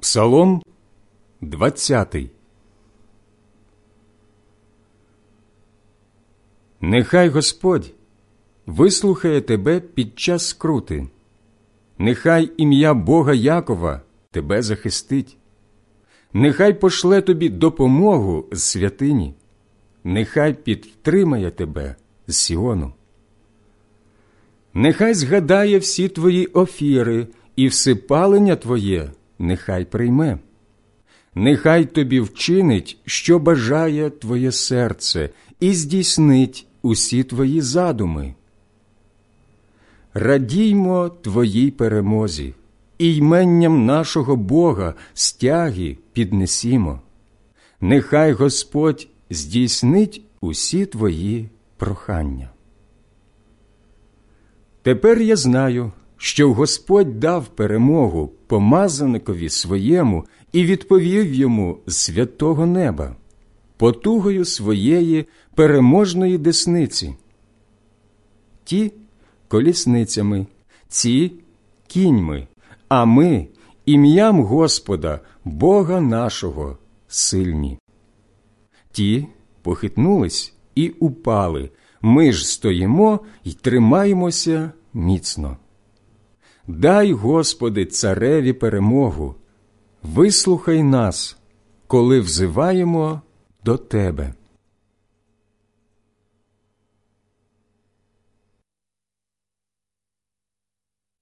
Псалом 20 Нехай Господь вислухає тебе під час скрути, нехай ім'я Бога Якова тебе захистить, нехай пошле тобі допомогу з святині, нехай підтримає тебе з Сіону. Нехай згадає всі твої офіри і всипалення твоє нехай прийме. Нехай тобі вчинить, що бажає твоє серце, і здійснить усі твої задуми. Радіймо твоїй перемозі, і йменням нашого Бога стяги піднесімо. Нехай Господь здійснить усі твої прохання. Тепер я знаю, що Господь дав перемогу помазаникові своєму і відповів йому з святого неба, потугою своєї переможної десниці. Ті колісницями, ці кіньми, а ми ім'ям Господа, Бога нашого, сильні. Ті похитнулись і упали. Ми ж стоїмо й тримаємося міцно. Дай, Господи, цареві перемогу, вислухай нас, коли взиваємо до Тебе.